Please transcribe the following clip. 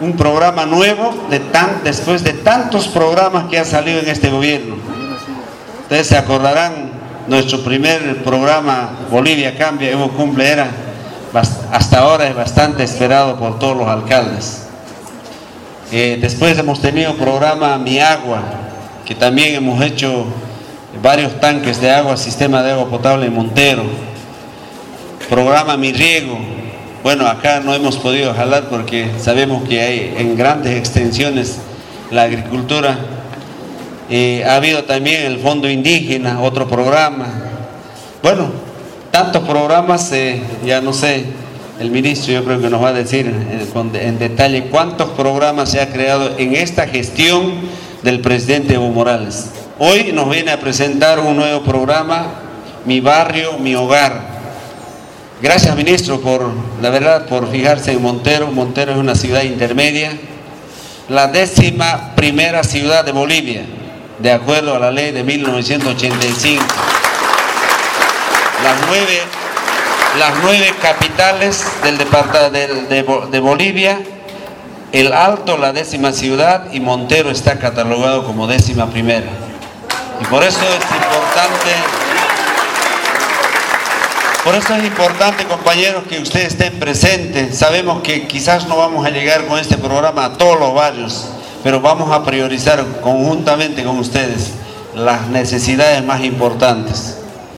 un programa nuevo de tan, después de tantos programas que ha salido en este gobierno. Ustedes se acordarán, nuestro primer programa Bolivia Cambia, Evo Cumple, era, hasta ahora es bastante esperado por todos los alcaldes. Eh, después hemos tenido programa Mi Agua, que también hemos hecho varios tanques de agua, sistema de agua potable en Montero. Programa Mi Riego. Bueno, acá no hemos podido jalar porque sabemos que hay en grandes extensiones la agricultura. Eh, ha habido también el Fondo Indígena, otro programa. Bueno, tantos programas, eh, ya no sé, el ministro yo creo que nos va a decir en, detalle cuántos programas se ha creado en esta gestión del presidente Evo Morales. Hoy nos viene a presentar un nuevo programa, Mi Barrio, Mi Hogar. Gracias ministro por, la verdad, por fijarse en Montero. Montero es una ciudad intermedia, la décima primera ciudad de Bolivia, de acuerdo a la ley de 1985. Las nueve las nueve capitales del departamento de, Bolivia, el Alto la décima ciudad y Montero está catalogado como décima primera. Y por eso es importante, por eso es importante compañeros que ustedes estén presentes. Sabemos que quizás no vamos a llegar con este programa a todos los barrios, pero vamos a priorizar conjuntamente con ustedes las necesidades más importantes.